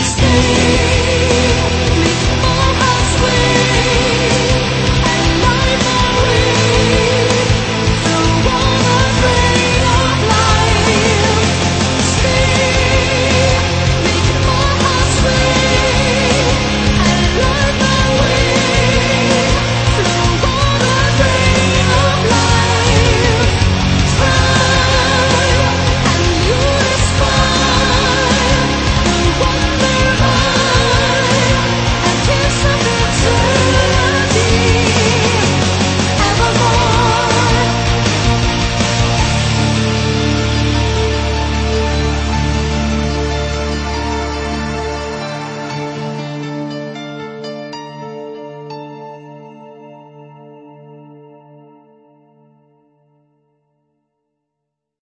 Stay.